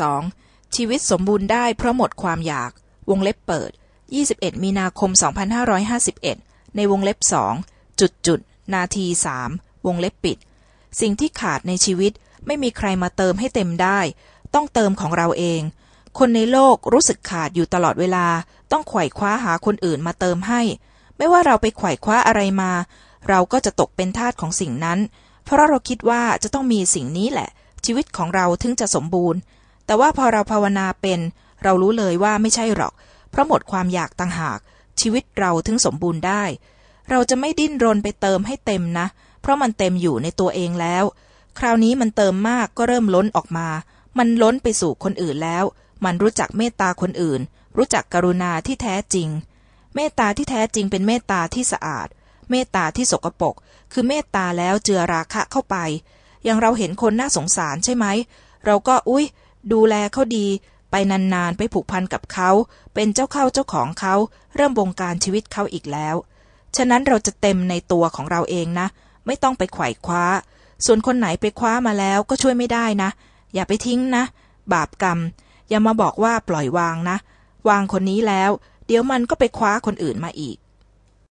6.12 ชีวิตสมบูรณ์ได้เพราะหมดความอยาก วงเล็บเปิด 21 มีนาคม 2551 ในวงเล็บสองจุดจุดนาทีสามวงเล็บปิด สิ่งที่ขาดในชีวิตไม่มีใครมาเติมให้เต็มได้ ต้องเติมของเราเอง คนในโลกรู้สึกขาดอยู่ตลอดเวลา ต้องไขว่คว้าหาคนอื่นมาเติมให้ ไม่ว่าเราไปไขว่คว้าอะไรมา เราก็จะตกเป็นทาสของสิ่งนั้น เพราะเราคิดว่าจะต้องมีสิ่งนี้แหละ ชีวิตของเราถึงจะสมบูรณ์ แต่ว่าพอเราภาวนาเป็น เรารู้เลยว่าไม่ใช่หรอก เพราะหมดความอยากต่างหาก ชีวิตเราถึงสมบูรณ์ได้ เราจะไม่ดิ้นรนไปเติมให้เต็มนะ เพราะมันเต็มอยู่ในตัวเองแล้ว คราวนี้มันเติมมากก็เริ่มล้นออกมา มันล้นไปสู่คนอื่นแล้ว มันรู้จักเมตตาคนอื่น รู้จักกรุณาที่แท้จริง เมตตาที่แท้จริงเป็นเมตตาที่สะอาด เมตตาที่สกปรกคือเมตตาแล้วเจือราคะเข้าไป อย่างเราเห็นคนน่าสงสารใช่ไหม เราก็อุ้ยดูแลเขาดี ไปนานๆ ไปผูกพันกับเขา เป็นเจ้าเข้าเจ้าของเขา เริ่มบงการชีวิตเขาอีกแล้ว ฉะนั้นเราจะเต็มในตัวของเราเองนะ ไม่ต้องไปไขว่คว้า ส่วนคนไหนไปคว้ามาแล้วก็ช่วยไม่ได้นะ อย่าไปทิ้งนะ บาปกรรม อย่ามาบอกว่าปล่อยวางนะ วางคนนี้แล้ว เดี๋ยวมันก็ไปคว้าคนอื่นมาอีก